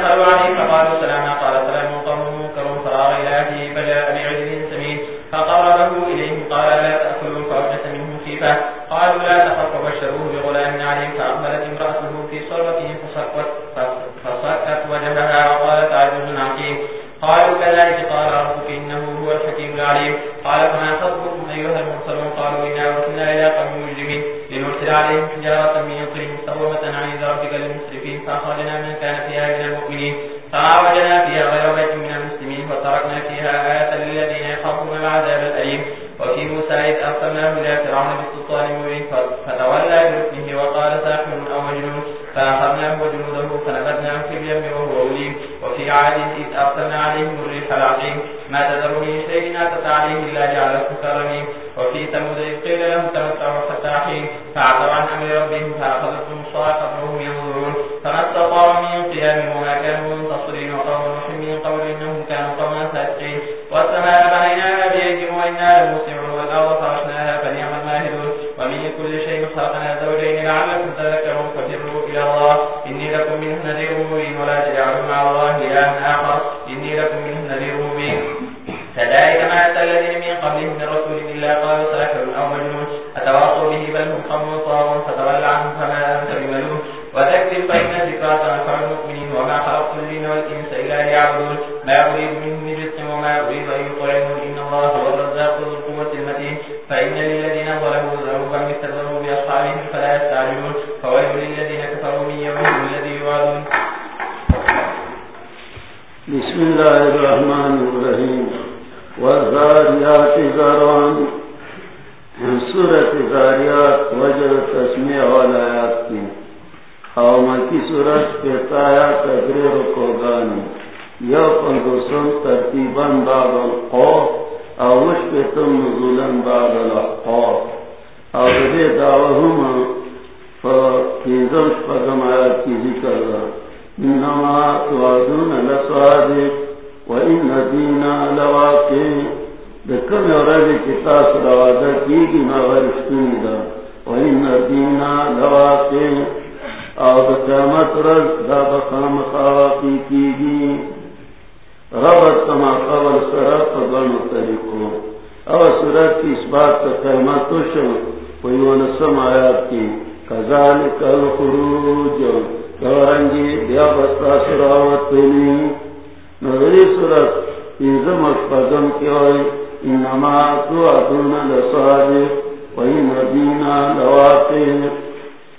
تعالی فتولى بركنه وقال ساحر أو مجنون فأخذناه وجنوده فنبذناه في اليم وهو أليم وفي عاد إذ أرسلنا عليهم الريح العقيم ما تذر من شيء أتت عليه إلا جعل اومکی سورت پیتایا تدریر کو گانی یا پندوسن ترتیباً بعد القوف اوش پیتم نزولاً بعد الحقوف او دے دعوہم فکیزم شپگم آیات کی ذکر دا انما توادون لصادق وإن دينا لواقع۔ دکم یورد کتاس روادہ کی گی مغرشتنی دا۔ و وإن دينا لواقع۔ او دا قیامت رز دا بخام خواقی کی گی ربط کما قبل سرات و گنو طریقو. او سورت کی اس بات کا قیامتو شو ویونسم آیات کی کذالک الخروج. کورنگی بیا بستا سراوت پینی نظری صورت ایزم اشپدم کی ہوئی انما تو ادون لصادق و این دینا لواقع.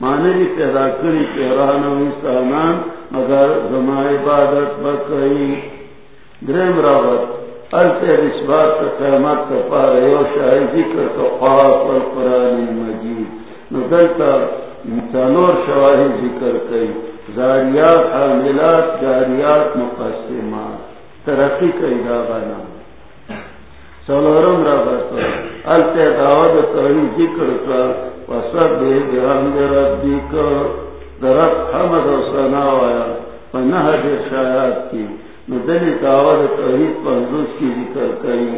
معنی پیدا کری پیران و انسانان مگر زما عبادت بکئی درم رابط التے بسبات کا قیمت کا پارے و شاہی ذکر کا خواف والقرآن المجید ندلتا انسانور شواہی ذکر کئی۔ زاریات، حاملات، جاریات، مقسمات۔ ترقی کا ادابانا سلورم را بطا التے دعوت تحریف ذکر کر وصد بے بحمد حمد و شایات کی ندلی دعوت کی ذکر کری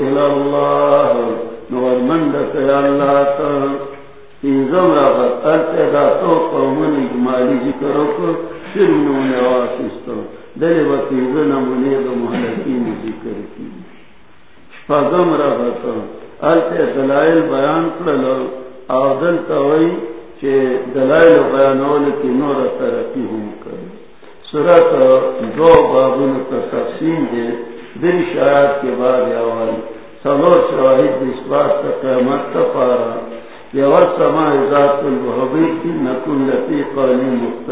الاللہ نور اللہ تیزم را تو قومن اجمالی ذکروں کو واسستو دلی و تیزن محلقین ذکر کی شپاگم را التے دلائل بیان او دل دلائل بیانول کی نور ترقی ہم کر سورت دو بابن کا تقسیم دے دل شاید کے بعد یاوالی سلور شواہد اس بات کا کا پارا سما ذات کی مختلف.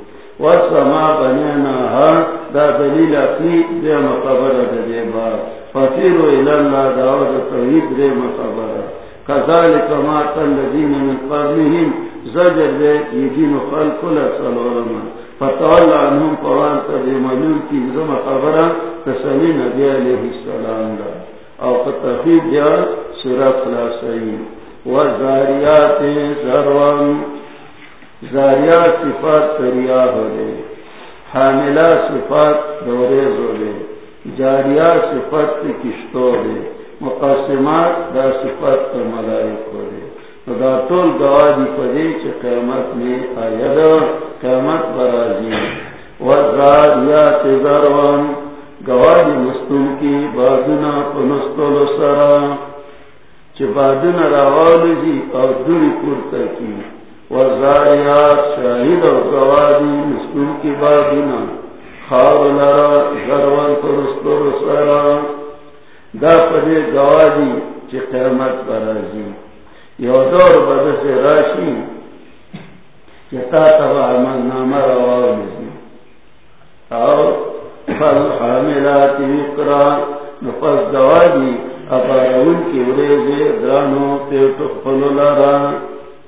وسما بنینا ہر دا دلیل اقلی دے مقبر دا دے با فقیرو الاللہ دعوت توحید دے مقبر کذالک ما تلذین من قبلهم زجر دے یدین خلق لسلورما فتوال عنهم قوان تدے ملول کی زم خبر تسلی نبی علیہ السلام دا او فتخید دیا سورت خلاصین وزاریات زروان زاریات صفات تریا ہو دے حاملہ صفات دورے ہو دے جاریات صفات کشتو دے مقاسمات دا صفات پر ملائک ہو دے دا طول گوادی پدے چھ قیمت میں آید قیمت برازی وزاریات زروان گوادی مستم کی بادنا پنستول سرا سرام چپادن راوال جی اور دوری پورتا کی۔ وزاریات شاہد اور گوادی مسکون کی بادنا خاو لرا غروان پرستور سرا دا پدے گوادی چی قیمت برازی یو دور بدس راشی چتا تبا عمل نام روال جی اور فالحاملات وقرا نفس گوادی اپارون کی وریزے درانو پیٹو خلو لارا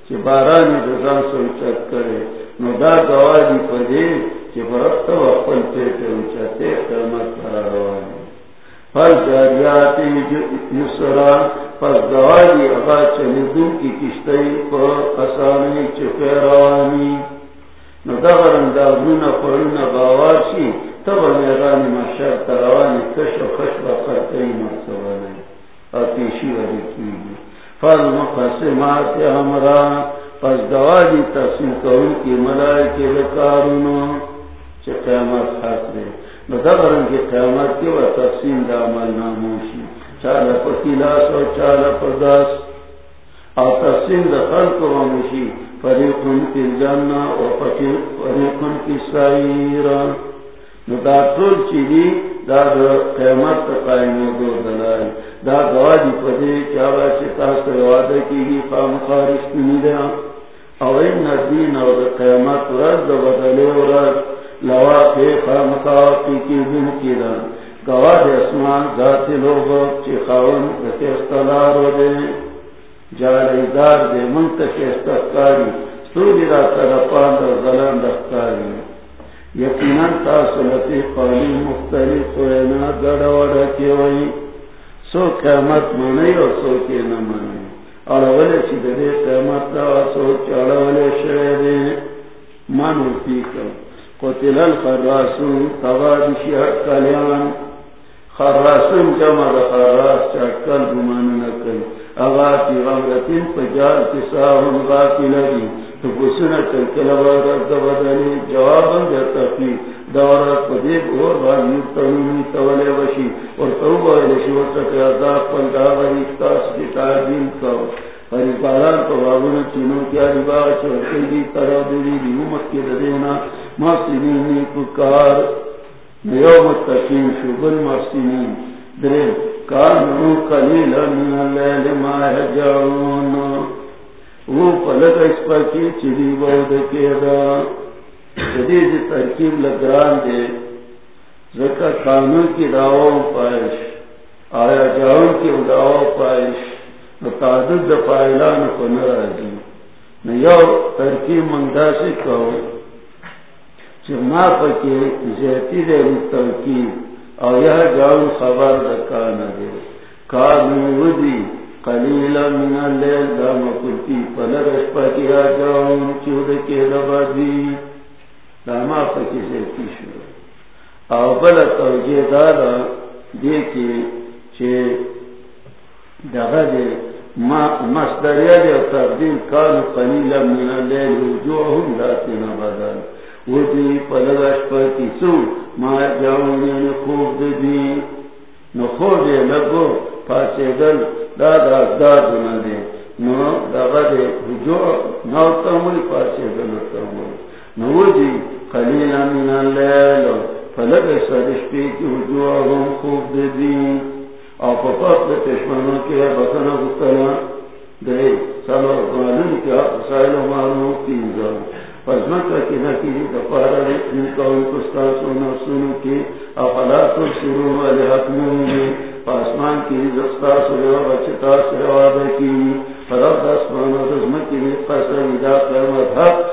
چی بارانی دزان سنچت کرے. نو دا گوادی پدے چی برقت وقل پیٹو انچتے قیمت پر روانی پس جاریاتی یسرا، پس گوادی اغا چلیدون کی کشتی پر اسانی چی روانی نو دا برندازون پرون باواشی تب میرانی مشر تروانی کش و خش و خرقی مرسوانی آتیشی ولی کی فل مقسمات ہمرا، پس دوادی تقسیم کون کی ملائی کے لکارونو چه قیامت حاصلے نو دبرن کی قیامت کی و تقسیم دا عمل ناموشی۔ چالا پا کلاس و چالا پا داس او تقسیم دا خلق و موشی۔ فریقن کی جنہ و فریقن کی سائیران نو دا طول چی دی دا دا قیمت قائم دو دلائی دا گوادی پدے چاوا چتا سے وعدہ کی گی خام خارش کنی دیا۔ او این دین او دا قیمت رد دا بدلے ورد لوا پی خام خارشی کی دن کی دا۔ گواد اسمان، ذات لوگ، چی خاون دکی استلار و دے۔ جالی دار دے منتک استفکاری سوری را طرفان دا ظلم دختاری یقیناً تاثلتی قالی مختلف وینا گڑا وڑا کی وئی سو قیمت منی اور سو کی نہ منی اور اولے چی دے قیمت سو چاڑا ولے شرے دے۔ منو پی کر۔ قتل الخراسون تباد شیحت کلیان خراسون جمع دا خراس چاکل گمان نکل اغاتی غمرتین پجال کساہم غاتی لگی تو پسنا چلکل وارد بدلی جوابا در تفی دورا قدیب اور تولے وشی اور عذاب کی باران چینوں کیا ربا کی محسنینی شبن محسنین۔ درین کانو قلیلا من اللیل ما وہ پلک اس پر کی چڑی بہت کے دا۔ جدید ترکیب لگران دے زکا قانون کی دعو پائش، آیا جاؤن کی دعو پائش تعدد فائلان کو نرازی نیو ترکیب منگا سے کہو چما پکے زیتی دے ترکیب، اور یہ جاؤن خبر دکانا دے۔ کانو ودی قلیلا من اللیل دا مکلتی پلرش پاکی آجاؤن چود کے لبادی دا ما پاکی زیتی شو او بلا توجہ دادا دیکھے چھے دغا دے مصدریہ جو تبدیل کان قلیلا من اللیل وجوہم لاتنا بدل وہ دی پلگش پر کسو ما جاؤنی نخوب دی نخوب دی لگو پاسے دل دادا ازداد ندے نو دادا دے وجوہ نو تمولی پاسے دل تمولی نو دی قلیلا من اللیل پلگش سرش پی کی وجوہم خوب دی اور پپت چشمانوں کے بسنا گستنا گئے سالو معلوم کیا سائل معلوم تین جاؤ پزما کا کنا کی دپارا ہے ان کا ان کو سونا سنو کی افلا تو شروع والے میں پاسمان کی دستا سروا بچتا سروا کی فراب دسمان و دزم کی قصر ودا قیمت حق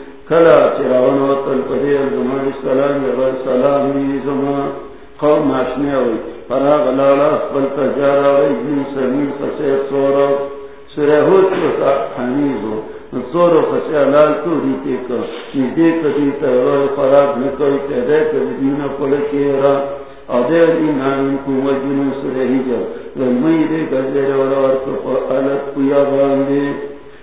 کلا چراغن و تلپدی الزمان السلام یا غیر سلام نی زمان. قوم ماشنے ہوئی فراغ لالا اخبر تجارہ وی جن سمین خسیر سورا سورہ ہود کو سا حمیز ہو نصور و خسی علال تو ریتے کا نزدے کدی تہوار خراب نکوئی تہدے کدی دینا پلکی را آدھے علی نامن کو مجنو سورہ ہجا لنمی دے گزیر ورار کو فعالت پویا باندے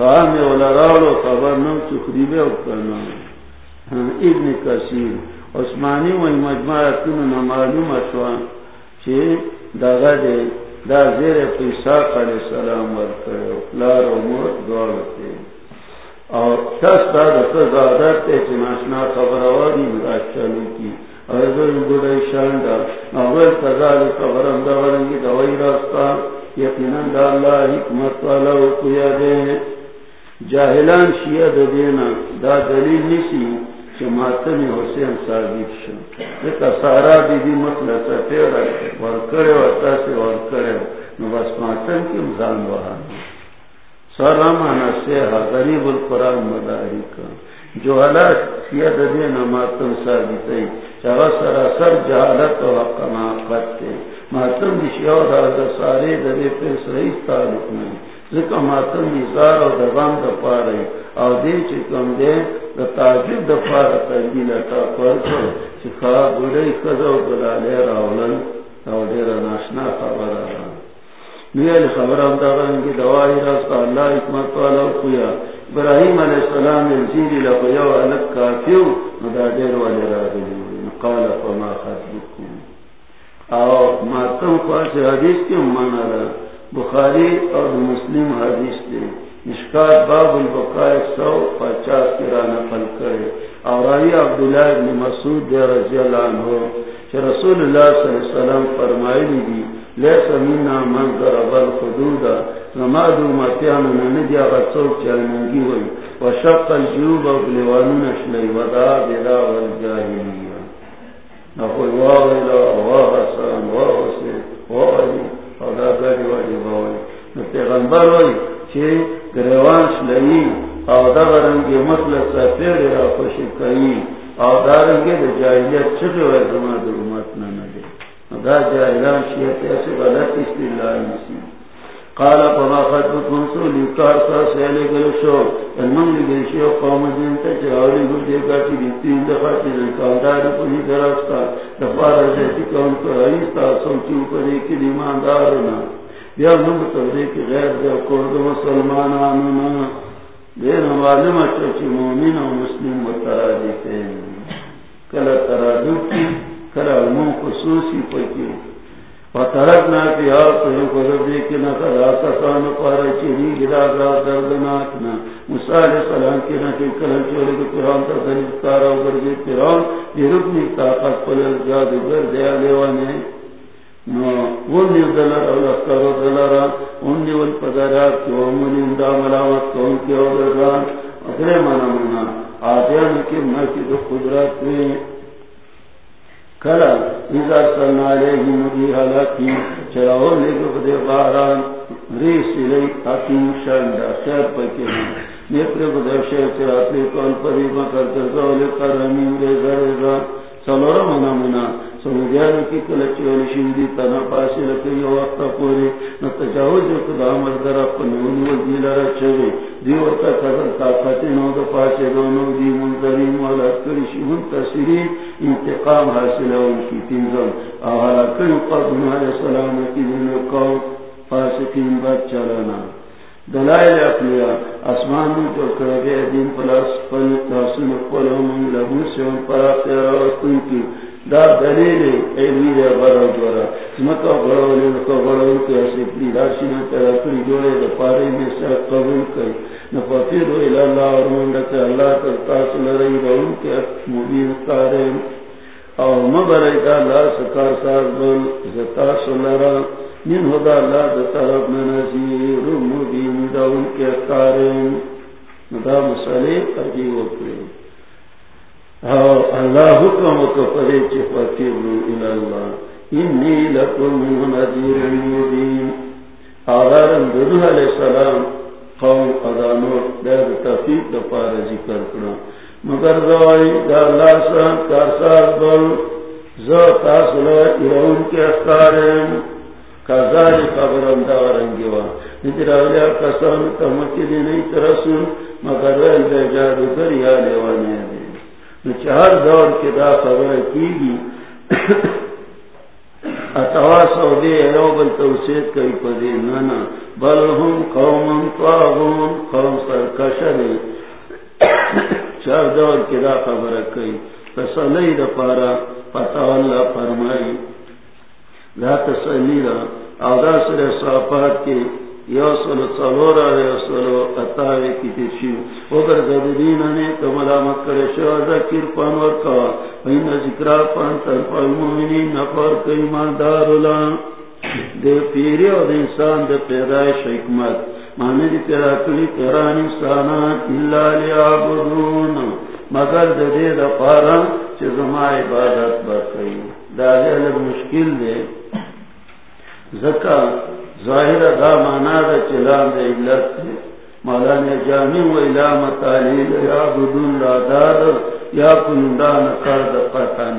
فاہم اولا راولو خبر نم چخریبے اکرنا ابن کثیر، عثمانی و مجمع کنو نمالوم اشوان چھے داغا دے، دا زیر پیساق علیہ السلام ورکڑے لار و موت دوارتے اور کس دا دکر زادر تے چناشنا خبر آواری مراد چلو کی. اور ازر گوڑای شاندا اول تزال خبرم دا ورنگی دوائی راستا یقینا دا اللہ حکمت والا و کویا دے جاہلان شیعہ دا دینا، دا دلیل نیسی چھ ماتم حسین ثابت شو ایک سارا بی بی مطلب تیرا ورکڑے ورطا سے ورکڑے نو بس ماتم کی مزان وحان سارا مانا سیحا غریب القرآن مداری کا. جو حالات سید دینا ماتم ثابت ہے، چاہا سراسر جہالت و حق ناقت تے ماتم دی شیعہ دا سارے دا دے پر صحیح تعلق نہیں. ذکر ماتم نظار و دغام دا پارے او دے چکم دے دا تاجد دا پارا تنگی لٹا پرسو چکا بڑی خزو بلالے راولن او دیر ناشنا خبر آرہا نیل خبر ہم دغنگی دوائی راستا اللہ حکمت والا خویا ابراہیم علیہ السلام انزیری لقیو علک کافیو ندا دیر والی را دلی قال، فما خطبکم؟ او ماتم خواست حدیث کیوں مانا رہا بخاری اور مسلم حدیث دے مشکات باب البقاء سو پچاس کی راہ نقل کرے. اور آئی عبداللہ ابن مسعود دے رضی اللہ عنہ کہ رسول اللہ صلی اللہ علیہ وسلم فرمائی دی لیس منا من ضرب الخدود نمادو ماتیان نندی آغا چوک چلنگی ہوئی. وشق الجیوب و بلیوانون اشلی ودعا بیدا والجاہلیہ نقول واہ الہ واہ حسان واہ حسین واہ علی. او گاڑی والی باوی نو پیغمبر وی چه گریوانش لئی او دا مطلق سفیر را خوشی کئی او دا رنگی دا وی زمان امت ننده دا غلط قال، فما خطبكم سولي كارسا سيالي قلشو المن لقلشو قوم دين تجاولي قل ديكا تي بيتين دخات للكام داري قلي درستا دفارة جيتي كون كرائيستا سوچي وقري كلمان دارنا بیا نمو تردیك غير دي قرد مسلمان آمنا۔ دين معلومة چوچي مومن و مسلم متراجي فين کلا تراجو کی کلا المون خصوصی پکی۔ فترکنا فی آت چیری گرا گا دردناکنا مثال سلام کی نہ کلن چورے کے قرآن کا دل تارا اگر جی قرآن. یہ رکنی طاقت پلل جادوگر دیا لیوانے. نو اولا کرو پدارات کی ملاوت کون کی اولا منا منا آدیان کی میں کلا اذا مدی حلاکی دے باران ریس حکیم کون پری مکر کرمی منا منا۔ سمجھان کی کلچی والی شندی تنا پاسی لکی وقت پوری، نتجاوز اقدا مردر اپنون وزیل رچوی دیورتا قدر طاقتی نو دا پاسی دونو دی منظرین والا کرشی منتصری انتقام حاصل ہے کی تنظم آہارا کئی قدن علیہ السلام کی دن قوم فاسقین بات چلانا. دلائل اقلیا اسمان میں جو کرے دین پلاس پل تحسن قلوم لہو سیون پرا تیرا وستن کی. دا دلیل ایلی دے برا جورا سمکا بڑا ولی نکا بڑا ولی کی اسی پلی دارشینا تیرا کلی جوڑے دا پارے میں سے قبول کئی. نفافیر و الاللہ اور اللہ تلتاس لرئی دا ان کے مبین کارے اور مبرئی دا اللہ سکار سار بل، زتاس لرئی من ہدا اللہ دا طرف میں نظیر مبین دا ان کے کارن دا مسئلے عجیب اللہ حکم کو پرے چی فکرو الاللہ انی لکم مبین علیہ السلام قوم دیر تفیق ذکر کرنا مگر دوائی دا اللہ سان کارسار بل زو تاصلہ ایرون کے کازاری نجر تمکی دی مگر ویل بے در یا لیوانی دی نچہر دور کے دا خبر کی گی اتوا سعودی ایو بل توسید کئی پدی نانا بل ہم قوم طاغون، قوم سرکشر چار دور کے دا خبر کئی تسلی دا پارا پتا اللہ فرمائی لا تسلی را. آدھا سر صحفات کی یو سلو سلورا یو سلو اتاوی کی تیشیو اگر نے شو، ذکر پانور این ذکرہ پان المومنین نفر کئی ماندار دے پیری دے انسان دے پیدایش حکمت. مانے دی کلی پیران اللہ مگر دے دے دا پارا چیز ما عبادت بکئی دا دے مشکل دے زکا ظاہر دا مانا دا چلان دا علت مولانا جامع و علام تعلیل یا بدون لا داد یا کنندان کار دا قطان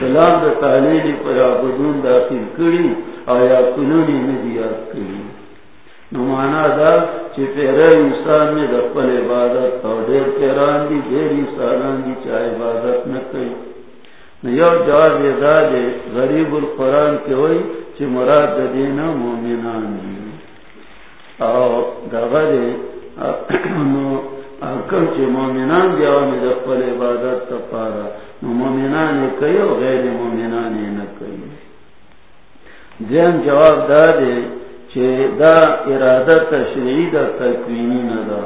چلان دا تعلیل پر یا بدون دا داخل کری آیا کنونی ندیاد کری. نمانا دا چی پیرے انسان میں دفل عبادت اور دیر پیران دی، دیر انسانان دی چاہ عبادت نکری یو جواب یہ دا دے، غریب القرآن کے ہوئی چی مراد دینا مومنان دی. او دغا دے کم چی مومنان دی آمی دفل عبادت تا پارا. نو مومنان کئی و غیر مومنان نکئی دیم جواب دا دے چی دا ارادت تشریعی دا تکوینی ندا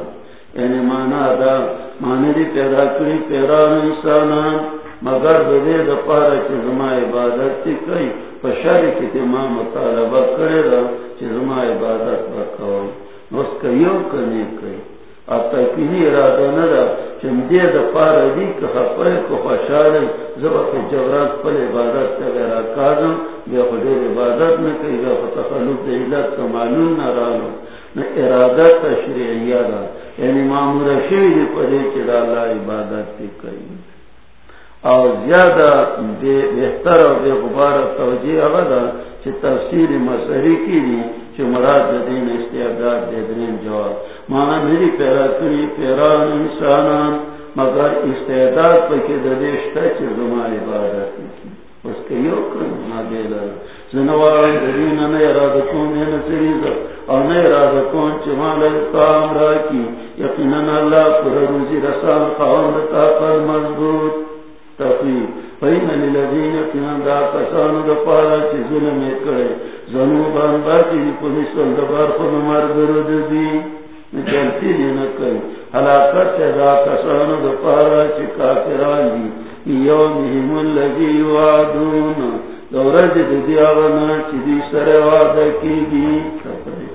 یعنی مانا دا مانا دی پیدا کری پیران انسانان مگر دے دا پارا چی زما عبادت تی کئی پشاری کی تی ما مطالبہ کرے دا چی زما عبادت بکوئی نوس کئیو کنی کئی اب تکینی ارادہ ندا چی مدی دا پارا دی که خفای کو خوشاری زبا کی جورات پل عبادت تا غیر آکادم بیا خودیر عبادت نکی بیا خود تخلوب دا علت کا معلوم نرانو نا ارادت تشریعیہ دا یعنی معمور شوی دی پدی چی دا اللہ عبادت تی کئی اور زیادہ بے بہتر اور بے غبار توجہ اغدا چھ تفسیر مسری کی دی چھ مراد دین استعداد، دے دین جواب۔ مانا میری پیرا کری پیران، انسانان، مگر استعداد پہ کے ددیشتا چھ زمان عبادت کی اس کے یو کرنا دیلا زنوار دین نئے ارادہ کون ہے نسریزا اور نئے ارادہ کون چھ مالا کام را کی۔ یقیناً اللہ پر روزی رسان قوم طاقت مضبوط۔ تفریح فین للذین کنان دا کسانو دا پارا چی ظلم کرے زنوبان باتی دی پنسل دا بار خود مرگرد دی چلتی دی نکل حلاکت دا کسان دا پارا چی کافران دی یومهم اللذی وعدون دورج دی دیاغنا چی دی سر وعدہ کی دی. کپڑے